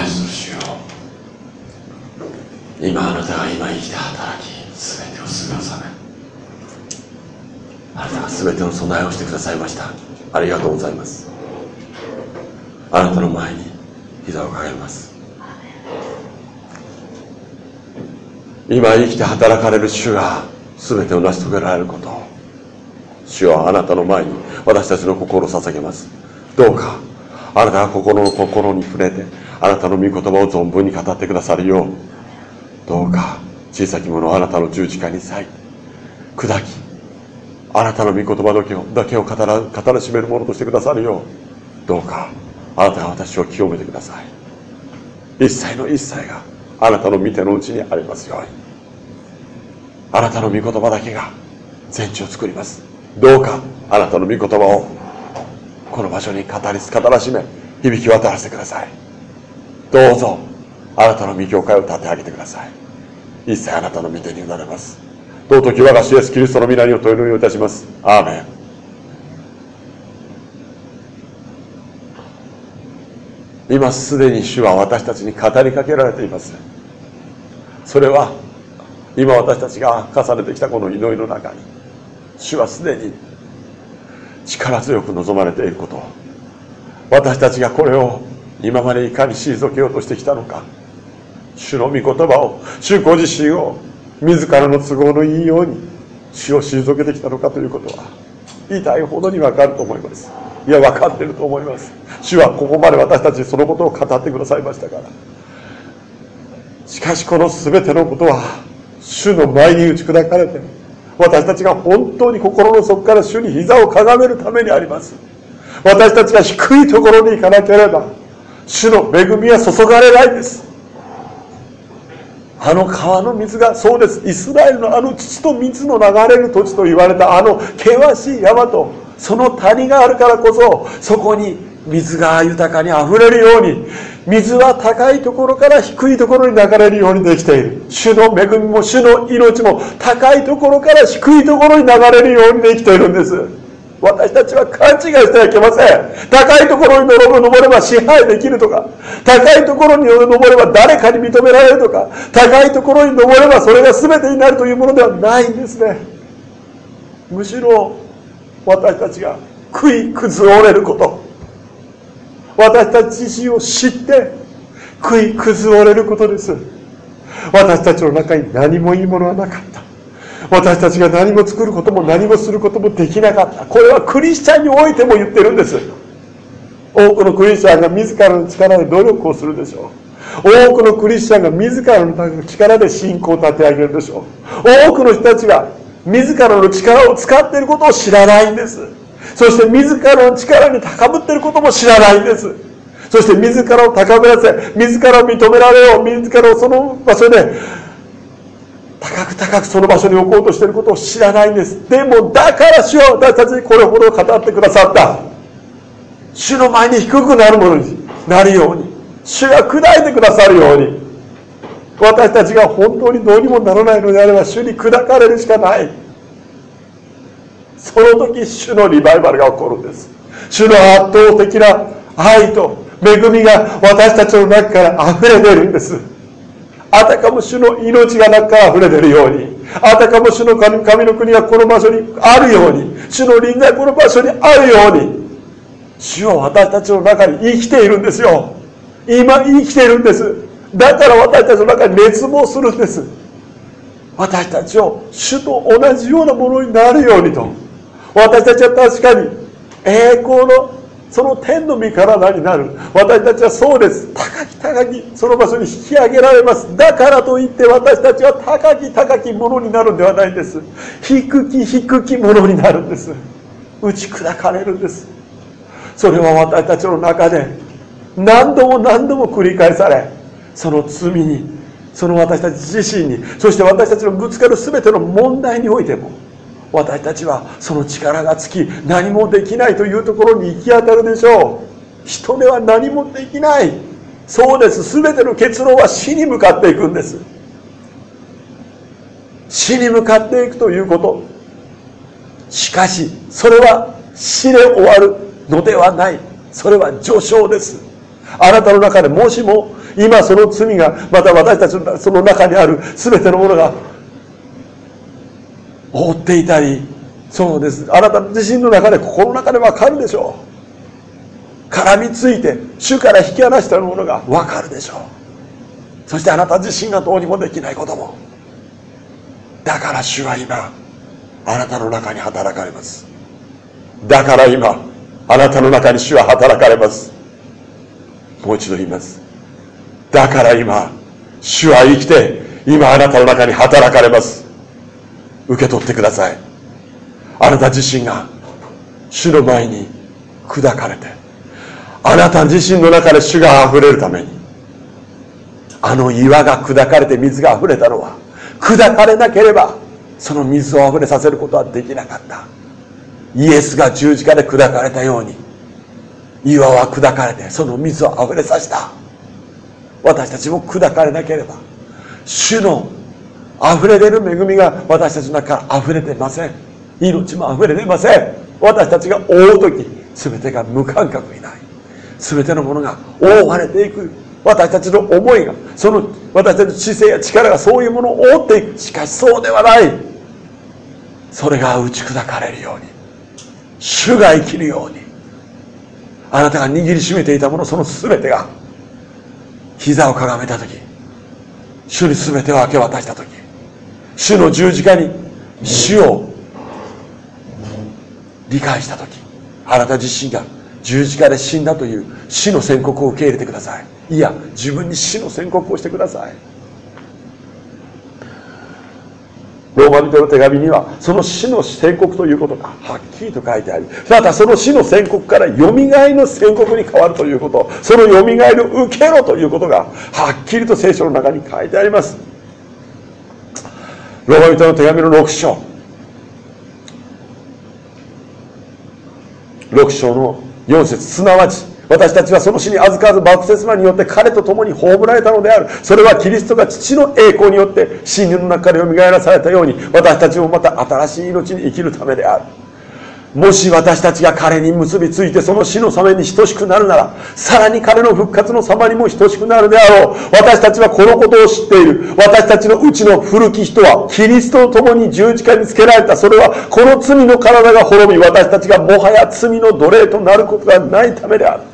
愛する主よ。今あなたが今生きて働き全てをすぐさめあなたが全ての備えをしてくださいました。ありがとうございます。あなたの前に膝をかけます。今生きて働かれる主が全てを成し遂げられること。主はあなたの前に私たちの心を捧げます。どうかあなたが心の心に触れてあなたの御言葉を存分に語ってくださるよう。どうか小さきものをあなたの十字架に割い砕きあなたの御言葉だけをだけを語ら語らしめるものとしてくださるよう。どうかあなたが私を清めてください。一切の一切があなたの見てのうちにありますように。あなたの御言葉だけが全地を作ります。どうかあなたの御言葉をこの場所に語り語らしめ響き渡らせてください。どうぞあなたの御教会を立て上げてください。一切あなたの御手に委ねます。尊き我が主イエスキリストの皆にお問いのよういたします。アーメン。今すでに主は私たちに語りかけられています。それは今私たちが重ねてきたこの祈りの中に主はすでに力強く望まれていること。私たちがこれを今までいかに退けようとしてきたのか。主の御言葉を主ご自身を自らの都合のいいように主を退けてきたのかということは言いほどに分かると思います。いや分かってると思います。主はここまで私たちそのことを語ってくださいましたから。しかしこの全てのことは主の前に打ち砕かれて私たちが本当に心の底から主に膝をかがめるためにあります。私たちが低いところに行かなければ主の恵みは注がれないんです。あの川の水がそうです。イスラエルのあの土と水の流れる土地と言われたあの険しい山とその谷があるからこそそこに水が豊かにあふれるように水は高いところから低いところに流れるようにできている。主の恵みも主の命も高いところから低いところに流れるようにできているんです。私たちは勘違いしてはいけません。高いところに登れば支配できるとか高いところに登れば誰かに認められるとか高いところに登ればそれが全てになるというものではないんですね。むしろ私たちが食い崩れること。私たち自身を知って食い崩れることです。私たちの中に何もいいものはなかった。私たちが何も作ることも何もすることもできなかった。これはクリスチャンにおいても言ってるんです。多くのクリスチャンが自らの力で努力をするでしょう。多くのクリスチャンが自らの力で信仰を立て上げるでしょう。多くの人たちが自らの力を使っていることを知らないんです。そして自らの力に高ぶっていることも知らないんです。そして自らを高めらせ自らを認められよう自らをその場所で高く高くその場所に置こうとしていることを知らないんです。でもだから主は私たちにこれほど語ってくださった。主の前に低くなるものになるように。主が砕いてくださるように。私たちが本当にどうにもならないのであれば主に砕かれるしかない。その時主のリバイバルが起こるんです。主の圧倒的な愛と恵みが私たちの中から溢れてるんです。あたかも主の命が中から溢れてるようにあたかも主の神の国がこの場所にあるように主の臨在この場所にあるように主は私たちの中に生きているんですよ。今生きているんです。だから私たちの中に熱望するんです。私たちを主と同じようなものになるようにと。私たちは確かに栄光のその天の御体になる。私たちはそうです。高き高きその場所に引き上げられます。だからといって私たちは高き高きものになるんではないんです。低き低きものになるんです。打ち砕かれるんです。それは私たちの中で何度も何度も繰り返されその罪にその私たち自身にそして私たちのぶつかる全ての問題においても私たちはその力が尽き何もできないというところに行き当たるでしょう。人では何もできない。そうです。全ての結論は死に向かっていくんです。死に向かっていくということ。しかしそれは死で終わるのではない。それは序章です。あなたの中でもしも今その罪がまた私たちのその中にある全てのものが覆っていたり。そうです。あなた自身の中で心の中で分かるでしょう。絡みついて主から引き離したものが分かるでしょう。そしてあなた自身がどうにもできないことも。だから主は今あなたの中に働かれます。だから今あなたの中に主は働かれます。もう一度言います。だから今主は生きて今あなたの中に働かれます。受け取ってください。あなた自身が主の前に砕かれてあなた自身の中で主が溢れるためにあの岩が砕かれて水が溢れたのは砕かれなければその水を溢れさせることはできなかった。イエスが十字架で砕かれたように岩は砕かれてその水を溢れさせた。私たちも砕かれなければ主の溢れ出る恵みが私たちの中から溢れてません。命も溢れてません。私たちが覆う時全てが無感覚になり全てのものが覆われていく。私たちの思いがその私たちの姿勢や力がそういうものを覆っていく。しかしそうではない。それが打ち砕かれるように主が生きるようにあなたが握りしめていたものその全てが膝をかがめた時主に全てを明け渡した時主の十字架に主を理解した時あなた自身が十字架で死んだという死の宣告を受け入れてください。いや自分に死の宣告をしてください。ローマ人の手紙にはその死の宣告ということがはっきりと書いてありまたその死の宣告からよみがえの宣告に変わるということ。そのよみがえりを受けろということがはっきりと聖書の中に書いてあります。ローマ人の手紙の6章。6章の4節。すなわち私たちはその死に預かずバプテスマによって彼と共に葬られたのである。それはキリストが父の栄光によって死人の中からよみがえらされたように私たちもまた新しい命に生きるためである。もし私たちが彼に結びついてその死の様に等しくなるならさらに彼の復活の様にも等しくなるであろう。私たちはこのことを知っている。私たちのうちの古き人はキリストと共に十字架につけられた。それはこの罪の体が滅び私たちがもはや罪の奴隷となることがないためである。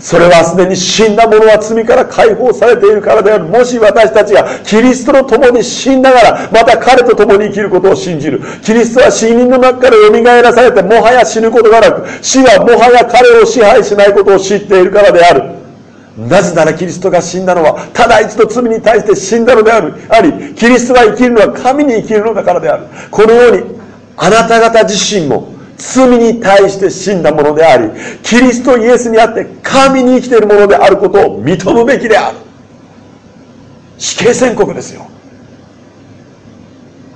それはすでに死んだ者は罪から解放されているからである。もし私たちがキリストと共に死んだがらまた彼と共に生きることを信じる。キリストは死人の中から蘇らされてもはや死ぬことがなく死はもはや彼を支配しないことを知っているからである。なぜならキリストが死んだのはただ一度罪に対して死んだのである。ありキリストが生きるのは神に生きるのだからである。このようにあなた方自身も罪に対して死んだものでありキリストイエスにあって神に生きているものであることを認むべきである。死刑宣告ですよ。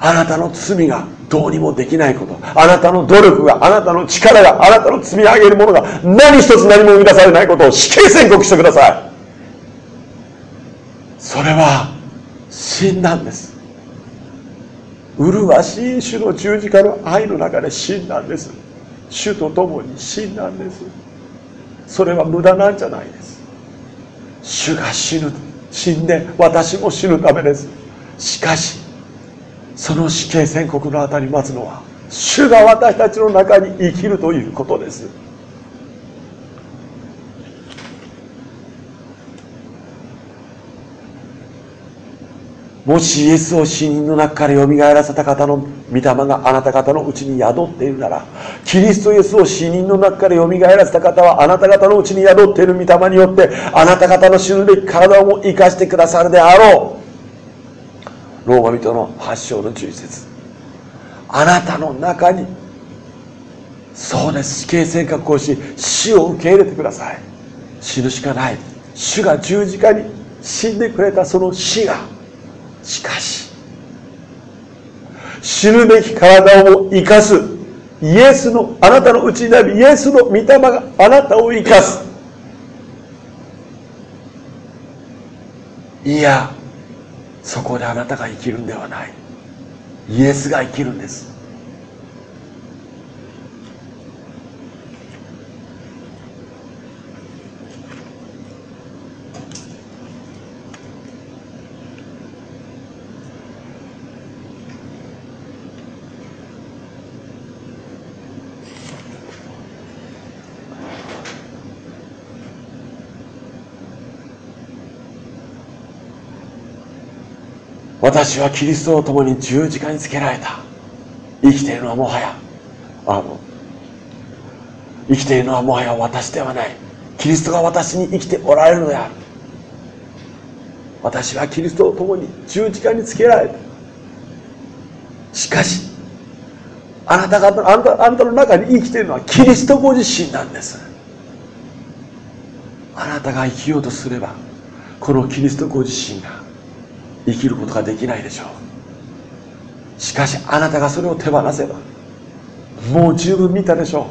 あなたの罪がどうにもできないことあなたの努力があなたの力があなたの積み上げるものが何一つ何も生み出されないことを死刑宣告してください。それは死んだんです。麗しい主の十字架の愛の中で死んだんです。主と共に死んだんです。それは無駄なんじゃないです。主が死ぬ死んで私も死ぬためです。しかしその死刑宣告のあたり待つのは主が私たちの中に生きるということです。もしイエスを死人の中からよみがえらせた方の御霊があなた方のうちに宿っているならキリストイエスを死人の中からよみがえらせた方はあなた方のうちに宿っている御霊によってあなた方の死ぬべき体をも生かしてくださるであろう。ローマ人の発祥の11節。あなたの中にそうです。死刑宣告をし死を受け入れてください。死ぬしかない。主が十字架に死んでくれたその死がしかし死ぬべき体を生かすイエスのあなたのうちにあるイエスの御霊があなたを生かす。いやそこであなたが生きるんではない。イエスが生きるんです。私はキリストと共に十字架につけられた。生きているのはもはやあの生きているのはもはや私ではない。キリストが私に生きておられるのである。私はキリストと共に十字架につけられた。しかしあなた方あなたあなたの中に生きているのはキリストご自身なんです。あなたが生きようとすればこのキリストご自身が生きることができないでしょう。しかしあなたがそれを手放せばもう十分見たでしょ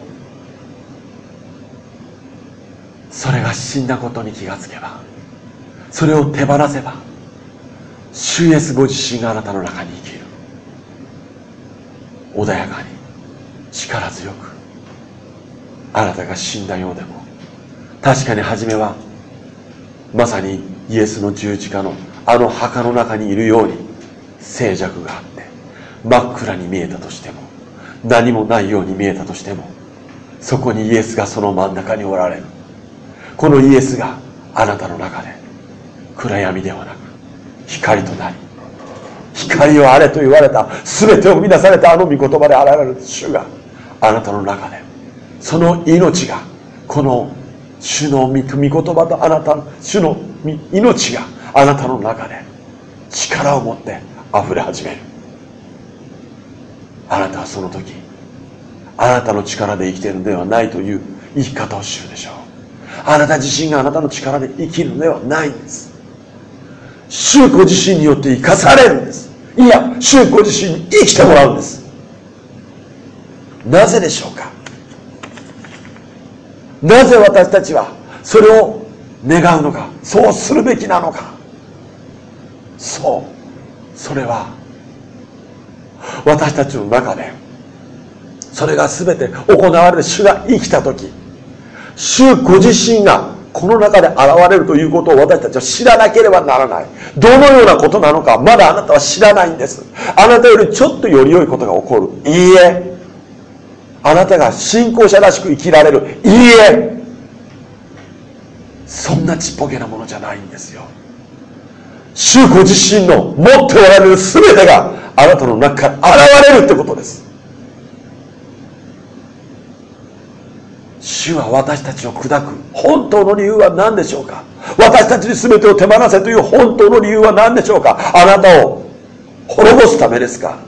う。それが死んだことに気がつけばそれを手放せば主イエスご自身があなたの中に生きる。穏やかに力強くあなたが死んだようでも確かに初めはまさにイエスの十字架のあの墓の中にいるように静寂があって真っ暗に見えたとしても何もないように見えたとしてもそこにイエスがその真ん中におられる。このイエスがあなたの中で暗闇ではなく光となり光をあれと言われた全てを生み出されたあの御言葉であられる主があなたの中でその命がこの主の御言葉とあなたの主の命があなたの中で力を持って溢れ始める。あなたはその時あなたの力で生きているのではないという生き方を知るでしょう。あなた自身があなたの力で生きるのではないんです。主ご自身によって生かされるんです。いや主ご自身に生きてもらうんです。なぜでしょうか？なぜ私たちはそれを願うのかそうするべきなのか。そう。それは私たちの中でそれが全て行われて主が生きた時主ご自身がこの中で現れるということを私たちは知らなければならない。どのようなことなのかまだあなたは知らないんです。あなたよりちょっとより良いことが起こる。いいえ。あなたが信仰者らしく生きられる。いいえ。そんなちっぽけなものじゃないんですよ。主ご自身の持っておられる全てがあなたの中から現れるってことです。主は私たちを砕く本当の理由は何でしょうか？私たちに全てを手放せという本当の理由は何でしょうか？あなたを滅ぼすためですか？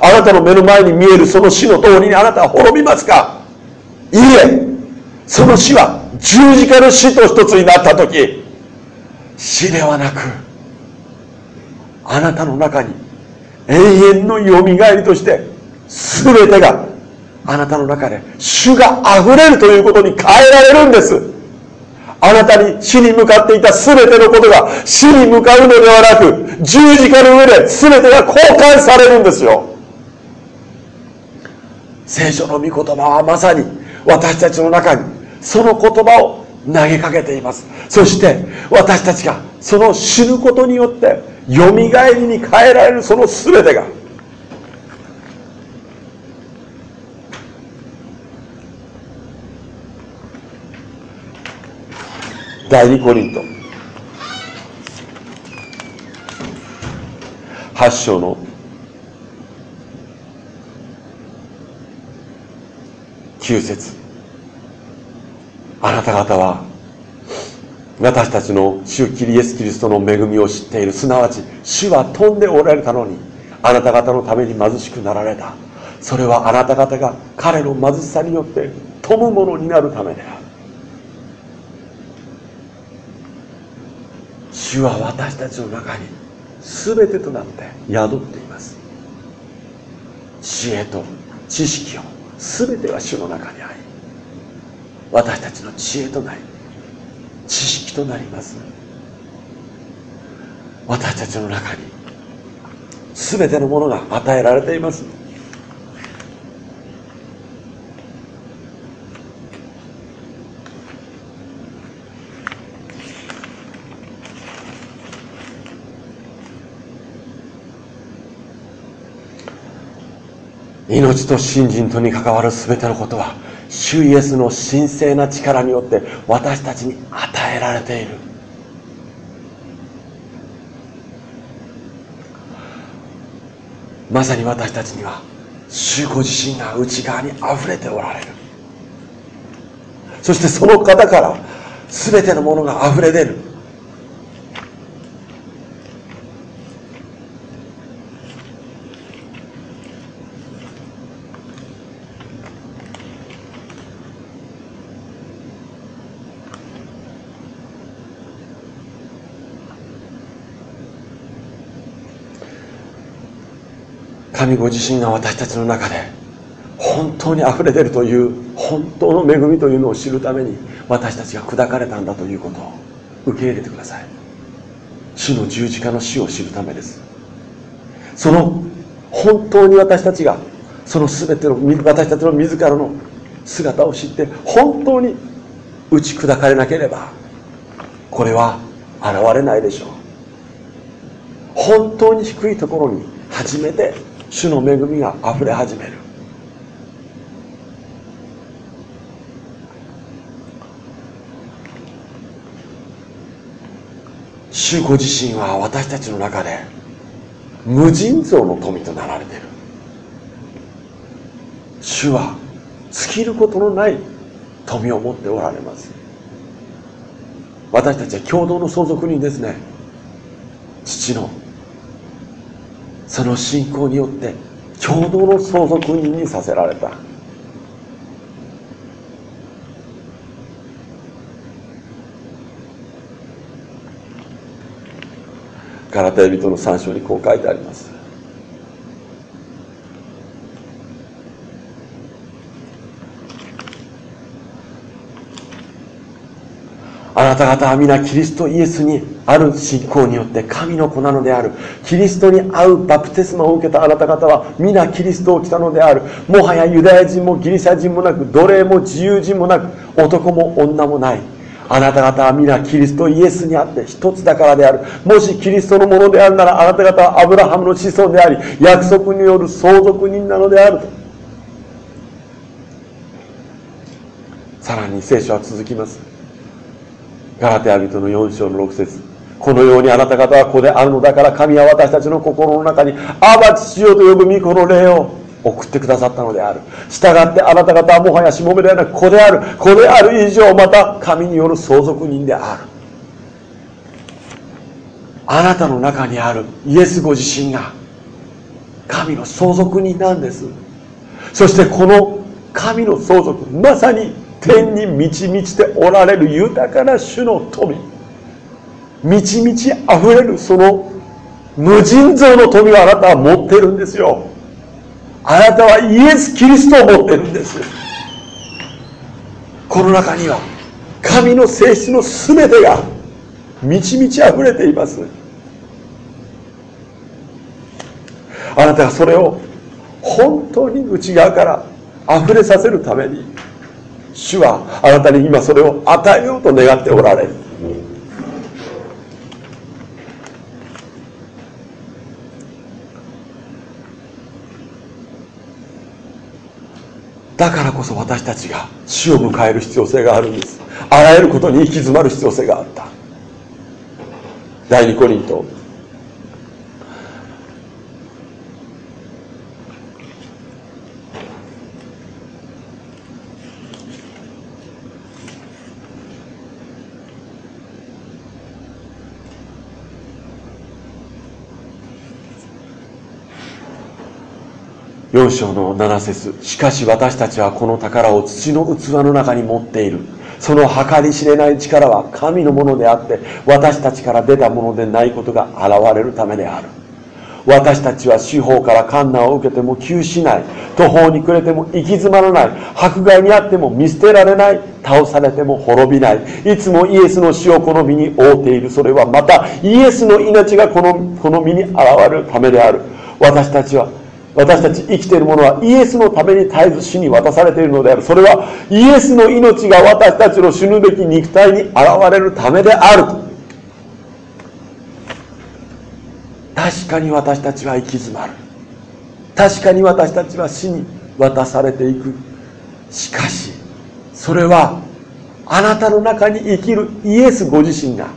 あなたの目の前に見えるその死の通りにあなたは滅びますか？いいえその死は十字架の死と一つになった時死ではなくあなたの中に永遠のよみがえりとして全てがあなたの中で主が溢れるということに変えられるんです。あなたに死に向かっていた全てのことが死に向かうのではなく十字架の上で全てが交換されるんですよ。聖書の御言葉はまさに私たちの中にその言葉を投げかけています。そして私たちがその死ぬことによってよみがえりに変えられるその全てが。第2コリント。8章の。9節。あなた方は私たちの主キリエス・キリストの恵みを知っているすなわち主は飛んでおられたのにあなた方のために貧しくなられた。それはあなた方が彼の貧しさによって富むものになるためである主は私たちの中に全てとなって宿っています。知恵と知識を全ては主の中にあり私たちの知恵となり知識となります。私たちの中に全てのものが与えられています。命と信心とに関わる全てのことは主イエスの神聖な力によって私たちに与えられている。まさに私たちには主ご自身が内側にあふれておられる。そしてその方から全てのものがあふれ出る。神ご自身が私たちの中で本当に溢れてるという本当の恵みというのを知るために私たちが砕かれたんだということを受け入れてください。主の十字架の死を知るためです。その本当に私たちがその全ての私たちの自らの姿を知って本当に打ち砕かれなければこれは現れないでしょう。本当に低いところに初めて主の恵みが溢れ始める。主ご自身は私たちの中で無尽蔵の富となられている。主は尽きることのない富を持っておられます。私たちは共同の相続人ですね。父のその信仰によって共同の相続人にさせられた。ガラテ人の3章にこう書いてあります。あなた方は皆キリストイエスにある信仰によって神の子なのである。キリストに合うバプテスマを受けたあなた方は皆キリストを来たのである。もはやユダヤ人もギリシャ人もなく奴隷も自由人もなく男も女もない。あなた方は皆キリストイエスにあって一つだからである。もしキリストのものであるならあなた方はアブラハムの子孫であり約束による相続人なのであると。さらに聖書は続きます。ガラテヤ人の4章の6節。このようにあなた方は子であるのだから神は私たちの心の中に「アバ父よ」と呼ぶ御子の霊を送ってくださったのである。従ってあなた方はもはやしもべではなく子である子である以上また神による相続人である。あなたの中にあるイエスご自身が神の相続人なんです。そしてこの神の相続まさに天に満ち満ちておられる豊かな主の富。満ち満ち溢れるその無尽蔵の富をあなたは持ってるんですよ。あなたはイエス・キリストを持ってるんです。この中には神の性質の全てが満ち満ち溢れています。あなたがそれを本当に内側から溢れさせるために主はあなたに今それを与えようと願っておられる。だからこそ私たちが死を迎える必要性があるんです。あらゆることに行き詰まる必要性があった。第二コリント4章の7節。しかし私たちはこの宝を土の器の中に持っている。その計り知れない力は神のものであって私たちから出たものでないことが現れるためである。私たちは司法から観難を受けても窮しない。途方に暮れても行き詰まらない。迫害にあっても見捨てられない。倒されても滅びない。いつもイエスの死をこの身に覆っている。それはまたイエスの命がこのこの身に現れるためである。私たちは私たち生きているものはイエスのために絶えず死に渡されているのである。それはイエスの命が私たちの死ぬべき肉体に現れるためである確かに私たちは行き詰まる。確かに私たちは死に渡されていく。しかしそれはあなたの中に生きるイエスご自身が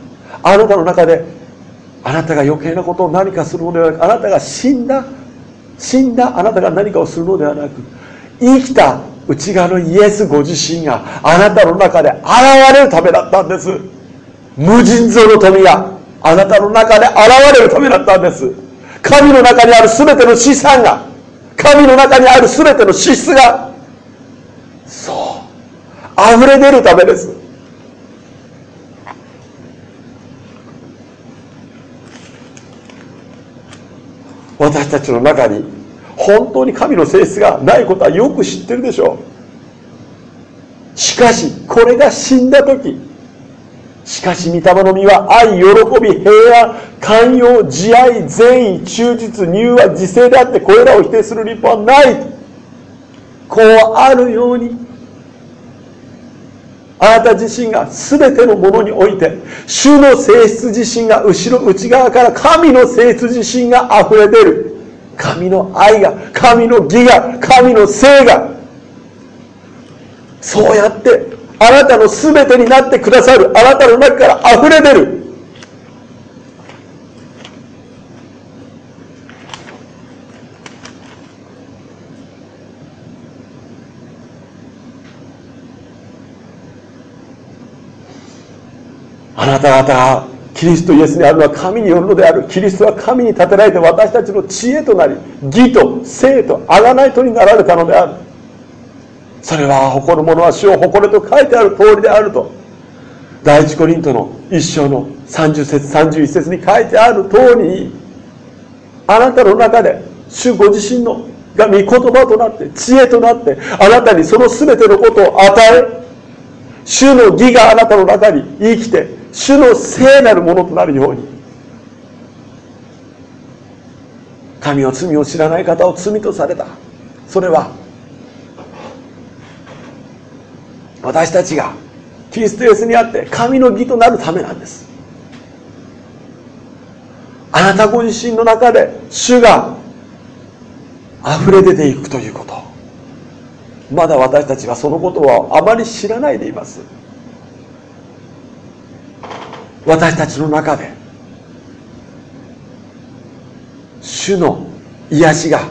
あなたの中であなたが余計なことを何かするのではなくあなたが死んだ死んだあなたが何かをするのではなく生きた内側のイエスご自身があなたの中で現れるためだったんです。無尽蔵の富があなたの中で現れるためだったんです。神の中にある全ての資産が神の中にある全ての資質がそう溢れ出るためです。私たちの中に本当に神の性質がないことはよく知ってるでしょう。しかしこれが死んだ時しかし御霊の実は愛喜び平安寛容慈愛善意忠実柔和自制であってこれらを否定する立法はない。こうあるようにあなた自身が全てのものにおいて主の性質自身が後ろ内側から神の性質自身が溢れ出る。神の愛が神の義が神の性が。そうやってあなたの全てになってくださるあなたの中から溢れ出る。なた方キリストイエスにあるのは神によるのである。キリストは神に立てられて私たちの知恵となり義と生と贖いとになられたのである。それは誇る者は主を誇れと書いてある通りであると第一コリントの一章の30節31節に書いてある通りにあなたの中で主ご自身のが御言葉となって知恵となってあなたにその全てのことを与え主の義があなたの中に生きて主の聖なるものとなるように。神は罪を知らない方を罪とされた。それは私たちがキリストイエスにあって神の義となるためなんです。あなたご自身の中で主が溢れ出ていくということ。まだ私たちはそのことはあまり知らないでいます。私たちの中で主の癒しが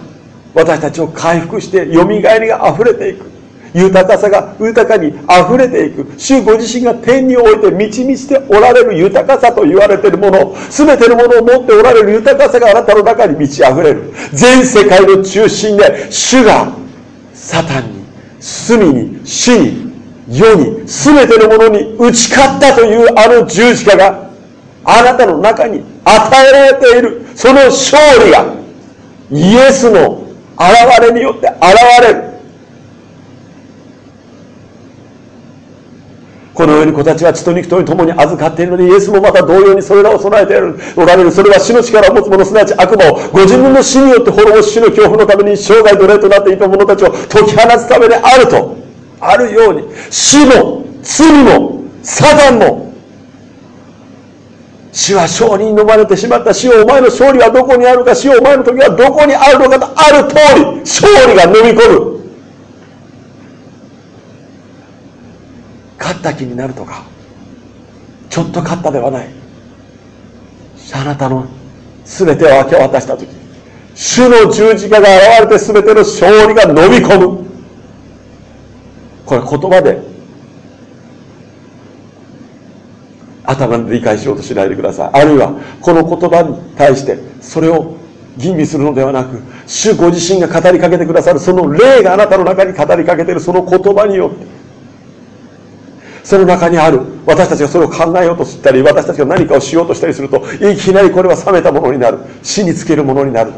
私たちを回復してよみがえりがあふれていく。豊かさが豊かに溢れていく。主ご自身が天において満ち満ちておられる豊かさと言われているもの全てのものを持っておられる豊かさがあなたの中に満ち溢れる。全世界の中心で主がサタンに罪に死に世に全てのものに打ち勝ったというあの十字架があなたの中に与えられている。その勝利がイエスの現れによって現れる。このように子たちは血と肉とに共に預かっているのでイエスもまた同様にそれらを備えておられるそれは死の力を持つ者すなわち悪魔をご自分の死によって滅ぼし死の恐怖のために生涯奴隷となっていた者たちを解き放つためであると。あるように死も罪もサタンも死は勝利に飲まれてしまった。死をお前の勝利はどこにあるか。死をお前の時はどこにあるのかとある通り勝利が飲み込む。勝った気になるとかちょっと勝ったではない。あなたの全てを明け渡した時主の十字架が現れて全ての勝利が飲み込む。これ言葉で頭で理解しようとしないでください。あるいはこの言葉に対してそれを吟味するのではなく主ご自身が語りかけてくださるその霊があなたの中に語りかけているその言葉によってその中にある私たちがそれを考えようとしたり私たちが何かをしようとしたりするといきなりこれは冷めたものになる死につけるものになる。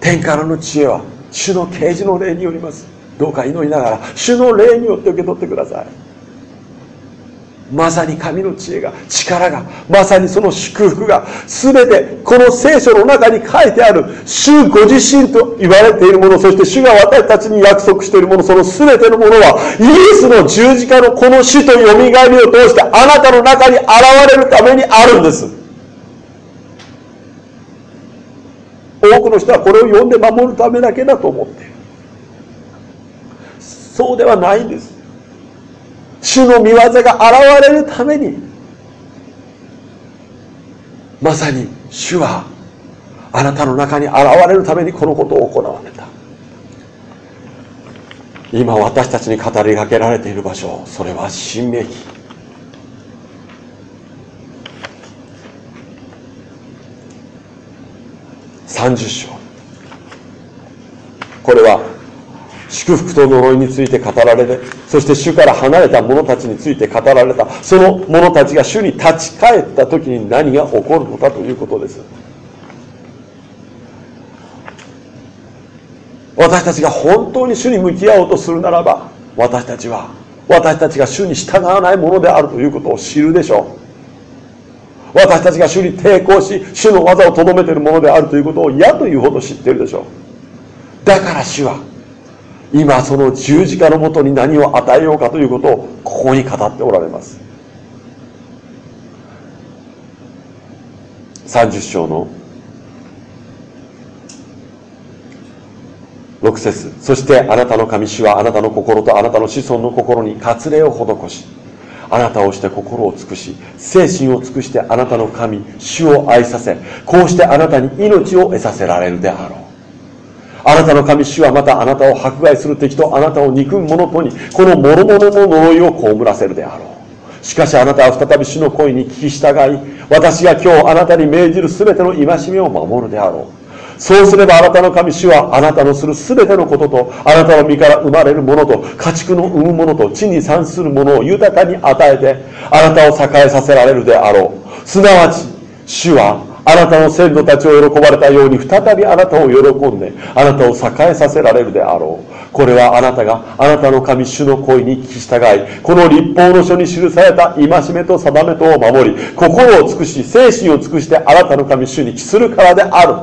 天からの知恵は主の啓示の霊によります。どうか祈りながら主の霊によって受け取ってください。まさに神の知恵が力がまさにその祝福が全てこの聖書の中に書いてある主ご自身と言われているものそして主が私たちに約束しているものその全てのものはイエスの十字架のこの死とよみがえりを通してあなたの中に現れるためにあるんです。多くの人はこれを読んで守るためだけだと思っている。そうではないんです。主の御業が現れるためにまさに主はあなたの中に現れるためにこのことを行われた。今私たちに語りかけられている場所それは新明記。30章。これは祝福と呪いについて語られてそして主から離れた者たちについて語られた。その者たちが主に立ち返った時に何が起こるのかということです。私たちが本当に主に向き合おうとするならば私たちは私たちが主に従わないものであるということを知るでしょう。私たちが主に抵抗し主の技をとどめているものであるということを嫌というほど知っているでしょう。だから主は今その十字架のもとに何を与えようかということをここに語っておられます。30章の6節。そしてあなたの神主はあなたの心とあなたの子孫の心に割礼を施しあなたをして心を尽くし精神を尽くしてあなたの神主を愛させこうしてあなたに命を得させられるであろう。あなたの神主はまたあなたを迫害する敵とあなたを憎む者とにこの諸々の呪いを被らせるであろう。しかしあなたは再び主の声に聞き従い私が今日あなたに命じる全ての戒めを守るであろう。そうすればあなたの神主はあなたのする全てのこととあなたの身から生まれるものと家畜の産むものと地に産するものを豊かに与えてあなたを栄えさせられるであろう。すなわち主はあなたの先祖たちを喜ばれたように再びあなたを喜んであなたを栄えさせられるであろう。これはあなたがあなたの神主の声に聞き従いこの立法の書に記された戒めと定めとを守り心を尽くし精神を尽くしてあなたの神主に帰するからである。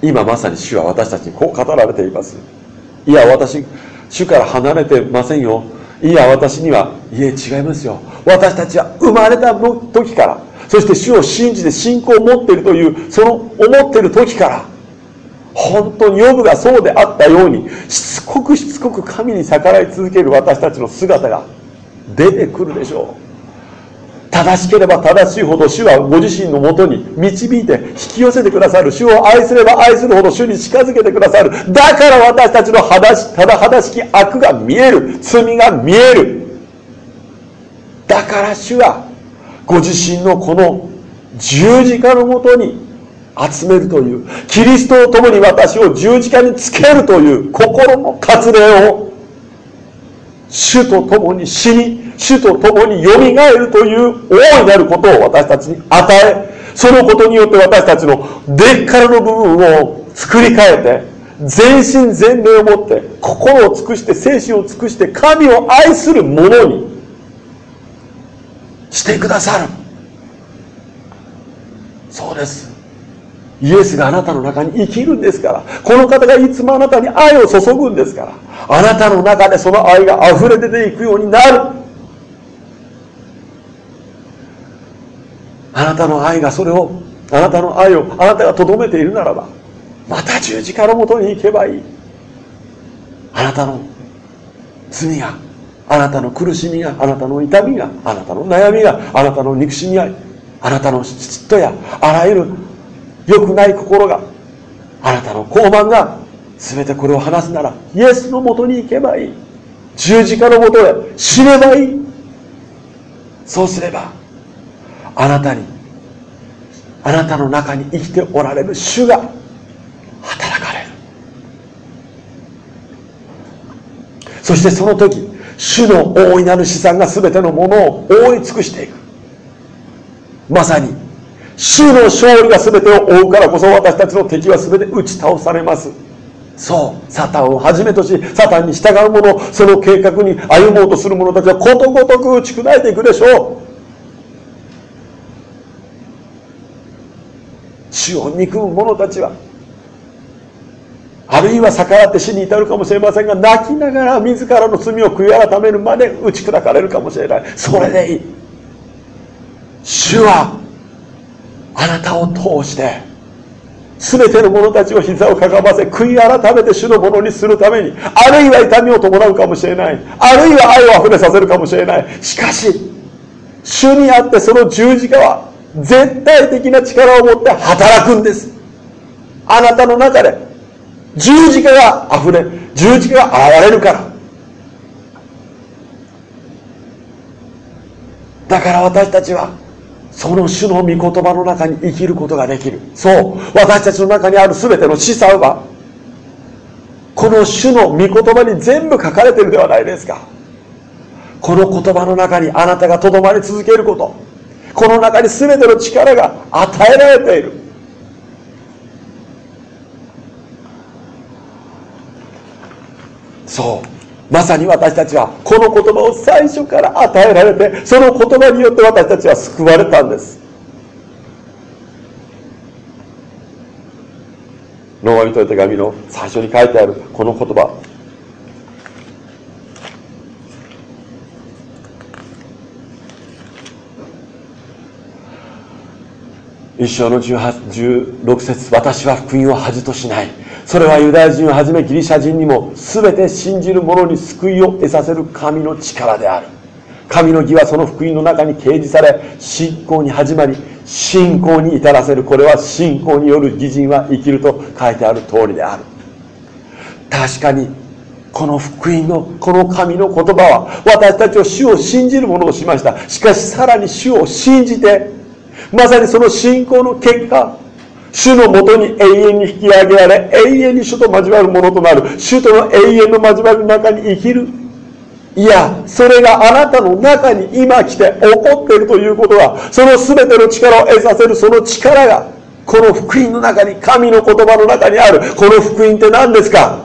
今まさに主は私たちにこう語られています。いや私主から離れてませんよ。いや私にはいえ違いますよ。私たちは生まれた時からそして主を信じて信仰を持っているというその思っている時から本当にヨブがそうであったようにしつこくしつこく神に逆らい続ける私たちの姿が出てくるでしょう。正しければ正しいほど主はご自身のもとに導いて引き寄せてくださる。主を愛すれば愛するほど主に近づけてくださる。だから私たちのただただしき悪が見える。罪が見える。だから主はご自身のこの十字架のもとに集めるというキリストと共に私を十字架につけるという心の割礼を主と共に死に主と共によみがえるという大いなることを私たちに与えそのことによって私たちの根っからの部分を作り変えて全身全霊をもって心を尽くして精神を尽くして神を愛する者にしてくださる。そうです。イエスがあなたの中に生きるんですから。この方がいつもあなたに愛を注ぐんですから。あなたの中でその愛が溢れ出ていくようになる。あなたの愛がそれをあなたの愛をあなたがとどめているならばまた十字架のもとに行けばいい。あなたの罪があなたの苦しみがあなたの痛みがあなたの悩みがあなたの憎しみがあなたの嫉妬やあらゆる良くない心があなたの傲慢が全てこれを話すならイエスのもとに行けばいい。十字架のもとへ死ねばいい。そうすればあなたにあなたの中に生きておられる主が働かれる。そしてその時主の大いなる資産が全てのものを覆い尽くしていく。まさに主の勝利が全てを追うからこそ私たちの敵は全て打ち倒されます。そうサタンをはじめとしサタンに従う者その計画に歩もうとする者たちはことごとく打ち砕いていくでしょう。主を憎む者たちはあるいは逆らって死に至るかもしれませんが泣きながら自らの罪を悔い改めるまで打ち砕かれるかもしれない。それでいい。主はあなたを通して全ての者たちを膝をかがませ悔い改めて主のものにするためにあるいは痛みを伴うかもしれない。あるいは愛を溢れさせるかもしれない。しかし主にあってその十字架は絶対的な力を持って働くんです。あなたの中で。十字架が溢れ十字架が現れるから。だから私たちはその主の御言葉の中に生きることができる。そう。私たちの中にある全ての資産はこの主の御言葉に全部書かれてるではないですか。この言葉の中にあなたがとどまり続けること。この中に全ての力が与えられている。そう。まさに私たちはこの言葉を最初から与えられてその言葉によって私たちは救われたんです。ローマ人の手紙の最初に書いてあるこの言葉。一章の16節私は福音を恥としない。それはユダヤ人をはじめギリシャ人にも全て信じる者に救いを得させる神の力である。神の義はその福音の中に掲示され信仰に始まり信仰に至らせる。これは信仰による義人は生きると書いてある通りである。確かにこの福音のこの神の言葉は私たちを主を信じるものをしました。しかしさらに主を信じてまさにその信仰の結果主のもとに永遠に引き上げられ永遠に主と交わるものとなる。主との永遠の交わりの中に生きる。いやそれがあなたの中に今来て起こっているということはその全ての力を得させるその力がこの福音の中に神の言葉の中にある。この福音って何ですか？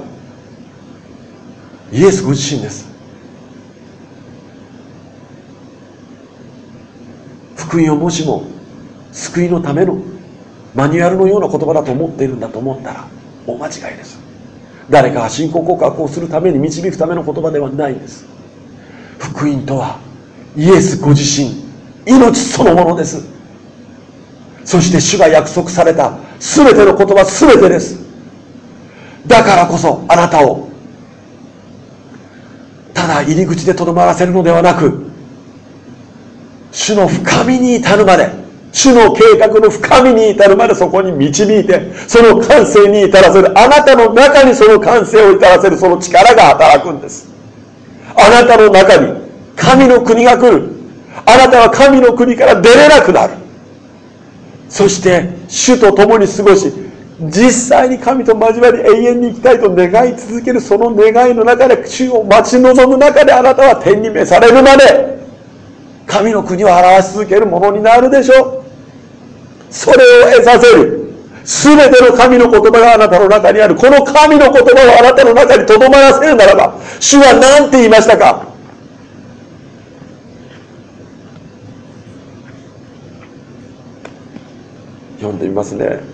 イエスご自身です。福音をもしも救いのためのマニュアルのような言葉だと思っているんだと思ったら大間違いです。誰かが信仰告白をするために導くための言葉ではないんです。福音とはイエスご自身命そのものです。そして主が約束された全ての言葉全てです。だからこそあなたをただ入り口でとどまらせるのではなく主の深みに至るまで主の計画の深みに至るまでそこに導いてその感性に至らせる。あなたの中にその感性を至らせるその力が働くんです。あなたの中に神の国が来る。あなたは神の国から出れなくなる。そして主と共に過ごし実際に神と交わり永遠に生きたいと願い続けるその願いの中で主を待ち望む中であなたは天に召されるまで神の国を表し続けるものになるでしょう。それを得させる。全ての神の言葉があなたの中にある。この神の言葉をあなたの中にとどまらせるならば主は何て言いましたか？読んでみますね。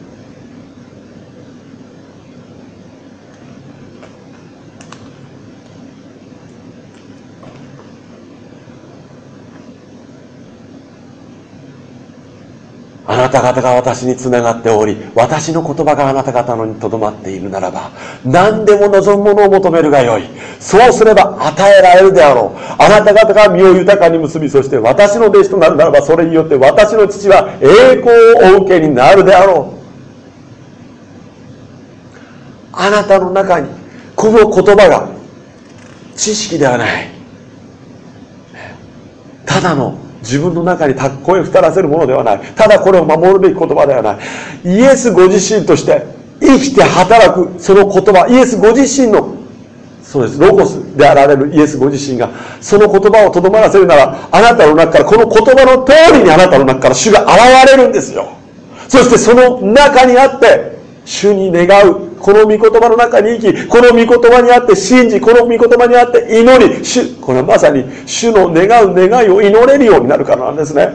あなた方が私につながっており私の言葉があなた方のにとどまっているならば何でも望むものを求めるがよい。そうすれば与えられるであろう。あなた方が身を豊かに結びそして私の弟子となるならばそれによって私の父は栄光をお受けになるであろう。あなたの中にこの言葉が知識ではない。ただの自分の中にた声を太らせるものではない。ただこれを守るべき言葉ではない。イエスご自身として生きて働くその言葉イエスご自身のそうです。ロゴスであられるイエスご自身がその言葉をとどまらせるならあなたの中からこの言葉の通りにあなたの中から主が現れるんですよ。そしてその中にあって主に願うこの御言葉の中に生きこの御言葉にあって信じこの御言葉にあって祈り主これはまさに主の願う願いを祈れるようになるからなんですね。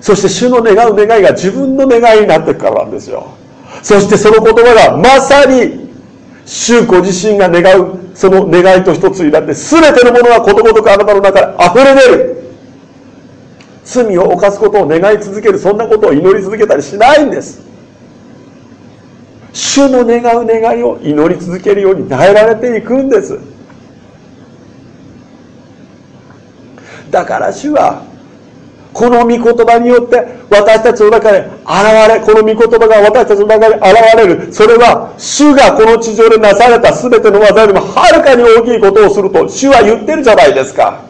そして主の願う願いが自分の願いになっていくからなんですよ。そしてその言葉がまさに主ご自身が願うその願いと一つになって全てのものはことごとくあなたの中で溢れ出る。罪を犯すことを願い続けるそんなことを祈り続けたりしないんです。主の願う願いを祈り続けるように耐えられていくんですだから主はこの御言葉によって私たちの中で現れ、この御言葉が私たちの中で現れる。それは、主がこの地上でなされた全ての技よりもはるかに大きいことをすると、主は言ってるじゃないですか。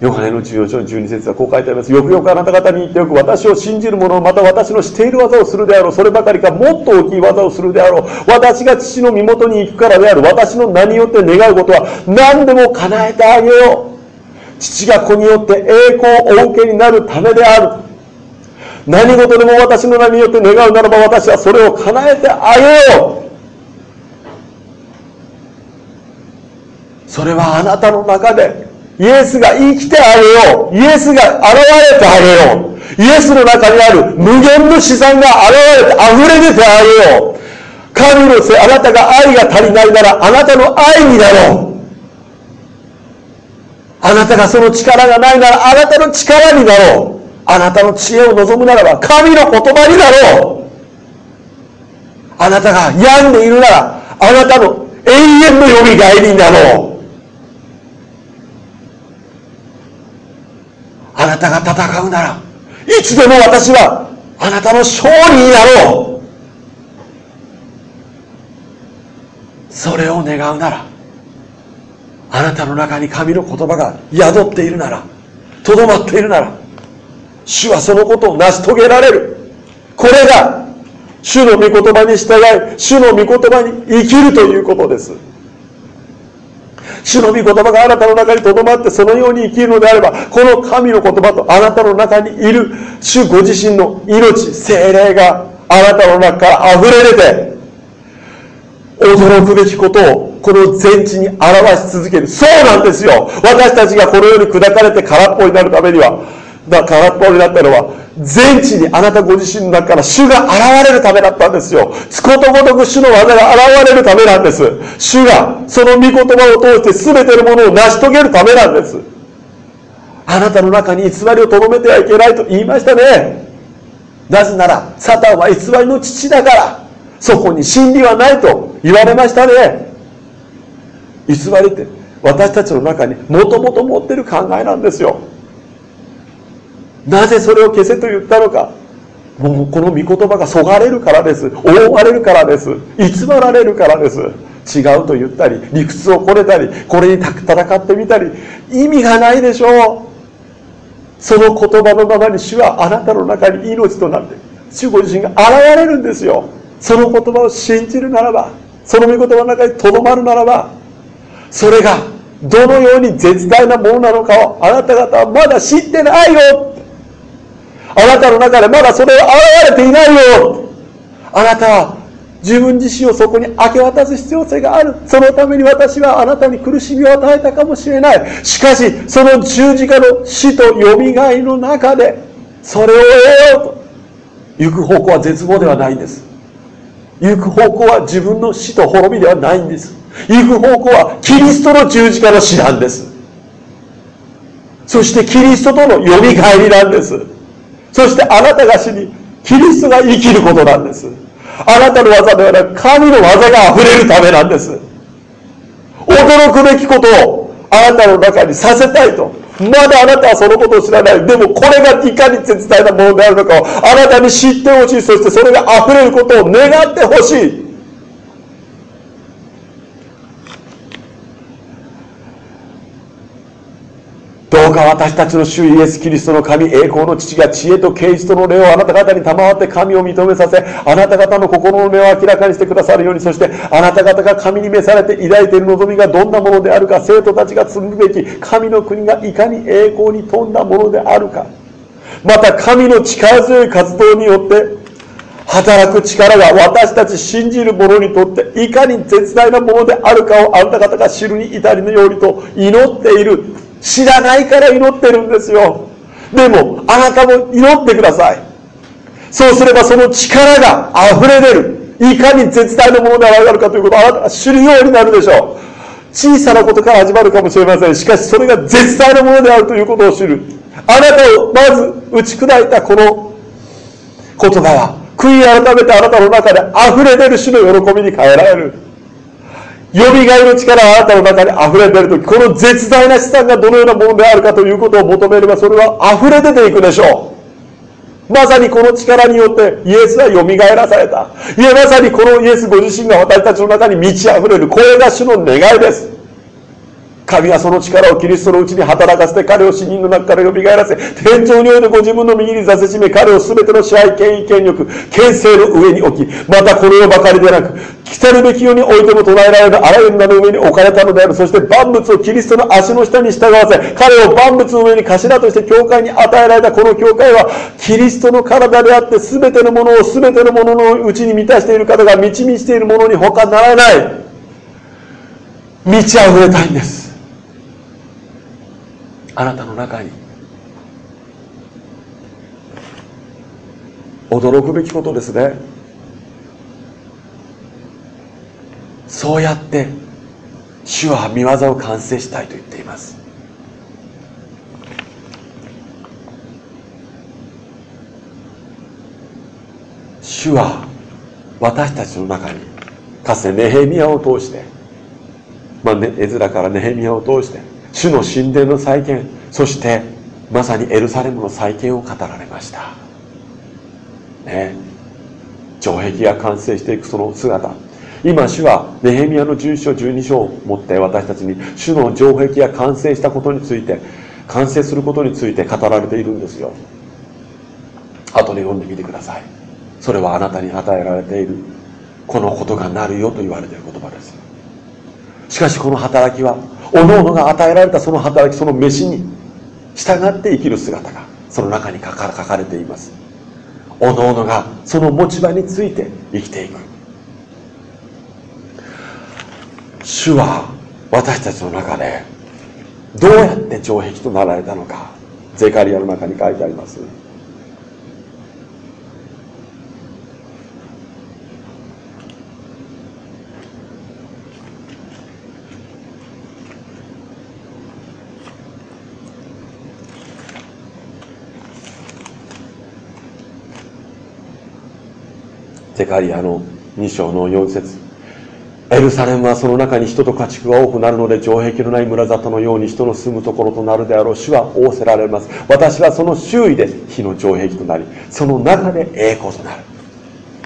ヨハネの14章12節はこう書いてあります。よくよくあなた方に言っておく。私を信じる者、また私のしている技をするであろう。そればかりか、もっと大きい技をするであろう。私が父の身元に行くからである。私の名によって願うことは何でも叶えてあげよう。父が子によって栄光をお受けになるためである。何事でも私の名によって願うならば私はそれを叶えてあげよう。それはあなたの中でイエスが生きてあげよう。イエスが現れてあげよう。イエスの中にある無限の資産が現れて溢れ出てあげよう。神のせいあなたが愛が足りないならあなたの愛になろう。あなたがその力がないならあなたの力になろう。あなたの知恵を望むならば神の言葉になろう。あなたが病んでいるならあなたの永遠の蘇りになろう。あなたが戦うならいつでも私はあなたの勝利になろう。それを願うならあなたの中に神の言葉が宿っているならとどまっているなら主はそのことを成し遂げられる。これが主の御言葉に従い主の御言葉に生きるということです忍び言葉があなたの中にとどまってそのように生きるのであればこの神の言葉とあなたの中にいる主ご自身の命精霊があなたの中から溢れ出て驚くべきことをこの全地に表し続ける。そうなんですよ。私たちがこの世に砕かれて空っぽになるためにはだから空っぽになったのは全地にあなたご自身の中から主が現れるためだったんですよ。つことごとく主の技が現れるためなんです。主がその御言葉を通して全てのものを成し遂げるためなんです。あなたの中に偽りをとどめてはいけないと言いましたね。なぜなら、サタンは偽りの父だから、そこに真理はないと言われましたね。偽りって私たちの中にもともと持ってる考えなんですよ。なぜそれを消せと言ったのか。もうこの御言葉がそがれるからです。覆われるからです。偽られるからです。違うと言ったり理屈をこれたりこれに戦ってみたり意味がないでしょう。その言葉のままに主はあなたの中に命となって主ご自身が現れるんですよ。その言葉を信じるならばその御言葉の中にとどまるならばそれがどのように絶大なものなのかをあなた方はまだ知ってないよ。あなたの中でまだそれは現れていないよ。あなたは自分自身をそこに明け渡す必要性がある。そのために私はあなたに苦しみを与えたかもしれない。しかしその十字架の死とよみがえりの中でそれを得ようと。行く方向は絶望ではないんです。行く方向は自分の死と滅びではないんです。行く方向はキリストの十字架の死なんです。そしてキリストとのよみがえりなんです。そしてあなたが死にキリストが生きることなんです。あなたの技ではなく神の技があふれるためなんです。驚くべきことをあなたの中にさせたいと。まだあなたはそのことを知らない。でもこれがいかに絶大なものであるのかをあなたに知ってほしい。そしてそれがあふれることを願ってほしい。どうか私たちの主イエス・キリストの神栄光の父が知恵と啓示との霊をあなた方に賜って神を認めさせあなた方の心の目を明らかにしてくださるようにそしてあなた方が神に召されて抱いている望みがどんなものであるか生徒たちが紡ぐべき神の国がいかに栄光に富んだものであるか。また神の力強い活動によって働く力が私たち信じる者にとっていかに絶大なものであるかをあなた方が知るに至りのようにと祈っている。知らないから祈ってるんですよ。でもあなたも祈ってください。そうすればその力が溢れ出る。いかに絶大なものであるかということをあなたが知るようになるでしょう。小さなことから始まるかもしれません。しかしそれが絶大なものであるということを知る。あなたをまず打ち砕いたこの言葉は悔い改めてあなたの中で溢れ出る主の喜びに変えられる。よみがえる力があなたの中に溢れている時この絶大な資産がどのようなものであるかということを求めればそれは溢れ出ていくでしょう。まさにこの力によってイエスはよみがえらされた。いやまさにこのイエスご自身が私たちの中に満ち溢れる。これが主の願いです。神はその力をキリストのうちに働かせて彼を死人の中から蘇らせ天井においてご自分の右に座せしめ彼を全ての支配権威権力権勢の上に置きまたこの世ばかりでなく来たるべき世においても唱えられるあらゆる名の上に置かれたのである。そして万物をキリストの足の下に従わせ彼を万物の上に頭として教会に与えられたこの教会はキリストの体であって全てのものを全てのもののうちに満たしている方が満ち満ちているものに他ならない。満ち溢れたいんです。あなたの中に。驚くべきことですね。そうやって主は見業を完成したいと言っています。主は私たちの中にかつてネヘミヤを通して、まあね、絵面からネヘミヤを通して主の神殿の再建そしてまさにエルサレムの再建を語られました。ね。城壁が完成していくその姿。今主はネヘミヤの11章12章をもって私たちに主の城壁が完成したことについて完成することについて語られているんですよ。後で読んでみてください。それはあなたに与えられているこのことがなるよと言われている言葉です。しかしこの働きはおのおのが与えられたその働きその飯に従って生きる姿がその中に書かれています。おのおのがその持ち場について生きていく。主は私たちの中でどうやって城壁となられたのかゼカリアの中に書いてあります。ゼカリアの2章の4節。エルサレムはその中に人と家畜が多くなるので城壁のない村里のように人の住むところとなるであろう主は仰せられます。私はその周囲で火の城壁となりその中で栄光となる。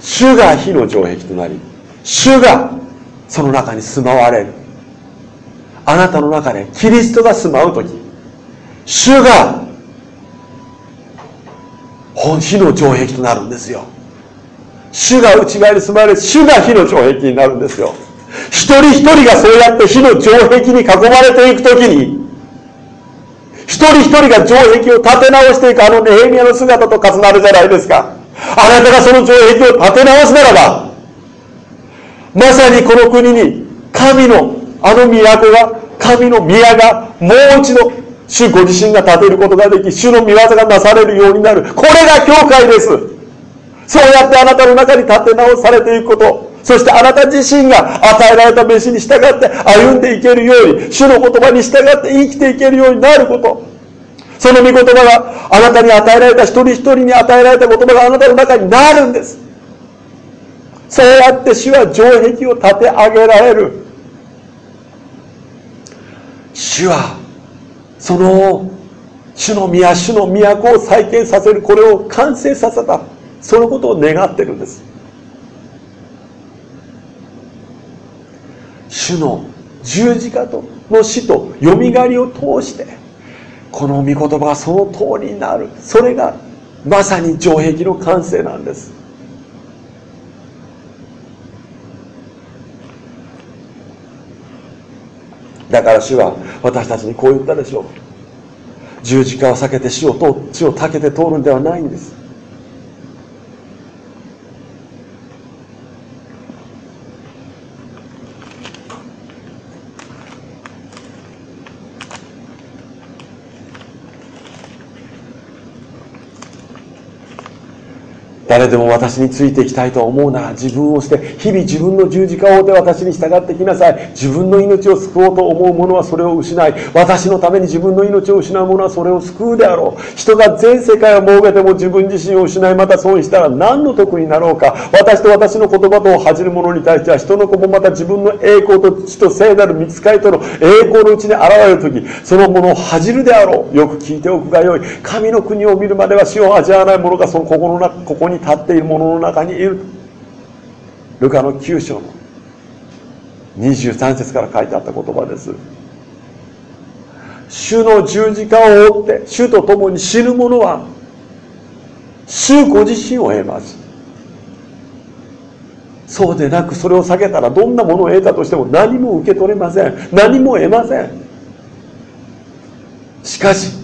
主が火の城壁となり主がその中に住まわれる。あなたの中でキリストが住まう時主が本火の城壁となるんですよ。主が内側に住まれ主が火の城壁になるんですよ。一人一人がそうやって火の城壁に囲まれていくときに一人一人が城壁を立て直していくあのネヘミヤの姿と重なるじゃないですか。あなたがその城壁を立て直すならばまさにこの国に神のあの都が神の宮がもう一度主ご自身が建てることができ主の御業がなされるようになる。これが教会です。そうやってあなたの中に立て直されていくこと。そしてあなた自身が与えられた飯に従って歩んでいけるように主の言葉に従って生きていけるようになること。その御言葉があなたに与えられた一人一人に与えられた言葉があなたの中になるんです。そうやって主は城壁を立て上げられる。主はその主の宮主の都を再建させるこれを完成させた。そのことを願ってるんです。主の十字架との死とよみがえりを通してこの御言葉がその通りになる。それがまさに城壁の完成なんです。だから主は私たちにこう言ったでしょう。十字架を避けて死を通死を避けて通るんではないんです。誰でも私についていきたいと思うなら自分を捨て日々自分の十字架を追って私に従ってきなさい。自分の命を救おうと思う者はそれを失い私のために自分の命を失う者はそれを救うであろう。人が全世界を設けても自分自身を失いまた損したら何の得になろうか。私と私の言葉とを恥じる者に対しては人の子もまた自分の栄光と地と聖なる見つかりとの栄光のうちに現れる時そのものを恥じるであろう。よく聞いておくがよい。神の国を見るまでは死を味わわない者がそのここの中ここに立っている者の中にいるルカの9章の23節から書いてあった言葉です。主の十字架を追って主と共に死ぬ者は主ご自身を得ます。そうでなくそれを避けたらどんなものを得たとしても何も受け取れません。何も得ません。しかし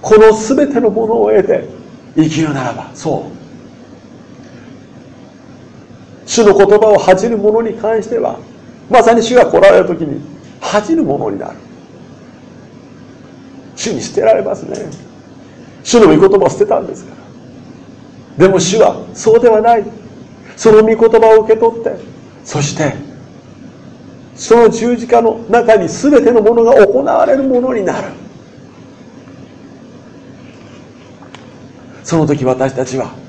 この全てのものを得て生きるならばそう。主の言葉を恥じる者に関してはまさに主が来られる時に恥じる者になる。主に捨てられますね。主の御言葉を捨てたんですから。でも主はそうではない。その御言葉を受け取ってそしてその十字架の中に全てのものが行われるものになる。その時私たちは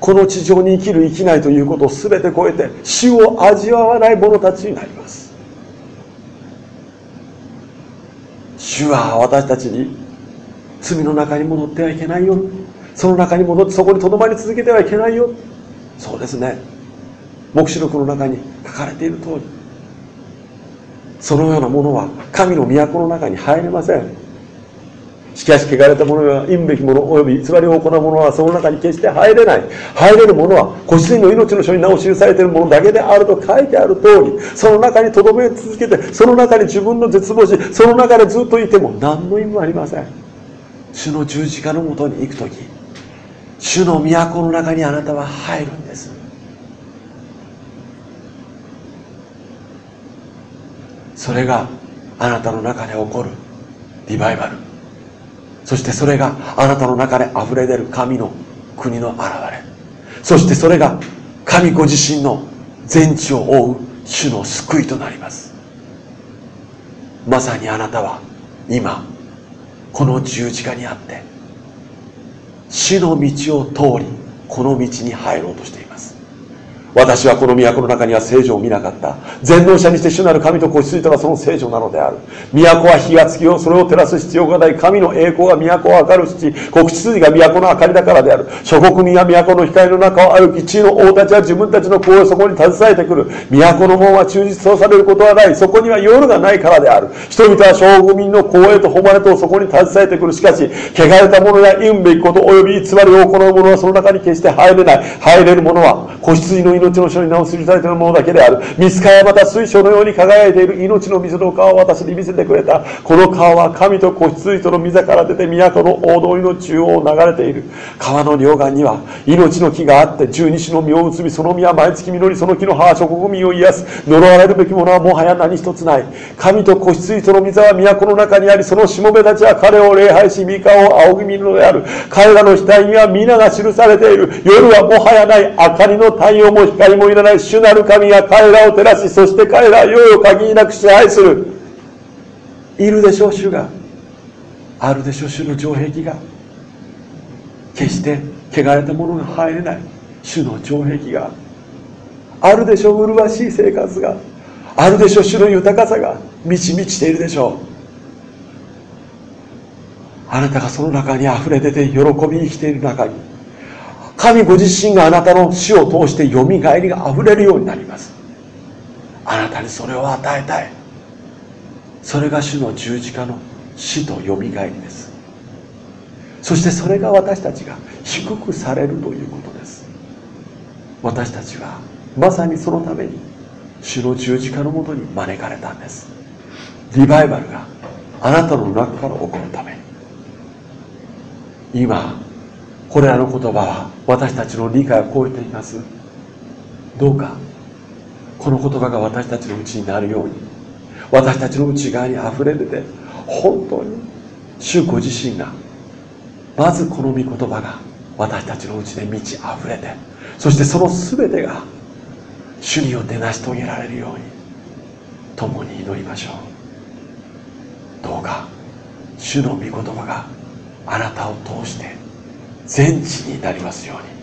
この地上に生きる生きないということを全て超えて死を味わわない者たちになります。主は私たちに罪の中に戻ってはいけないよ。その中に戻ってそこにとどまり続けてはいけないよ。そうですね。黙示録の中に書かれている通りそのようなものは神の都の中に入れません。しかし汚れた者や陰べき者及び偽りを行う者はその中に決して入れない。入れる者は子羊の命の書に名を記されている者だけであると書いてある通りその中にとどめ続けてその中に自分の絶望しその中でずっといても何の意味もありません。主の十字架のもとに行く時主の都の中にあなたは入るんです。それがあなたの中で起こるリバイバル。そしてそれがあなたの中で溢れ出る神の国の現れ。そしてそれが神ご自身の全地を覆う主の救いとなります。まさにあなたは今この十字架にあって死の道を通りこの道に入ろうとしています。私はこの都の中には聖女を見なかった。全能者にして主なる神と子羊とはその聖女なのである。都は火がつきをそれを照らす必要がない。神の栄光が都を明るし、子羊が都の明かりだからである。諸国民は都の光の中を歩き、地の王たちは自分たちの子をそこに携えてくる。都の門は忠実とされることはない。そこには夜がないからである。人々は将軍民の公営と誉れとそこに携えてくる。しかし、汚れた者や言うべきこと及び偽りを行う者はその中に決して入れない。入れる者は子羊の命命の書に名を記されているものだけである。水川はまた水晶のように輝いている。命の水の川を私に見せてくれた。この川は神と子羊との溝から出て都の大通りの中央を流れている。川の両岸には命の木があって十二種の実を結びその実は毎月実りその木の葉は諸国民を癒す。呪われるべきものはもはや何一つない。神と子羊との溝は都の中にありそのしもべたちは彼を礼拝し三河を仰ぎ見るのである。彼らの額には皆が記されている。夜はもはやない明かりの太陽も光もいらない主なる神が彼らを照らしそして彼らは世を限りなく支配する。いるでしょう主が。あるでしょう主の城壁が。決して汚れたものが入れない。主の城壁が。あるでしょう麗しい生活が。あるでしょう主の豊かさが。満ち満ちているでしょう。あなたがその中に溢れ出て喜び生きている中に。神ご自身があなたの死を通してよみがえりがあふれるようになります。あなたにそれを与えたい。それが主の十字架の死とよみがえりです。そしてそれが私たちが低くされるということです。私たちはまさにそのために主の十字架のもとに招かれたんです。リバイバルがあなたの中から起こるために。今これらの言葉は私たちの理解を超えています。どうかこの言葉が私たちのうちになるように私たちの内側にあふれ出て本当に主ご自身がまずこの御言葉が私たちのうちで満ちあふれてそしてその全てが主によって成し遂げられるように共に祈りましょう。どうか主の御言葉があなたを通して全地になりますように。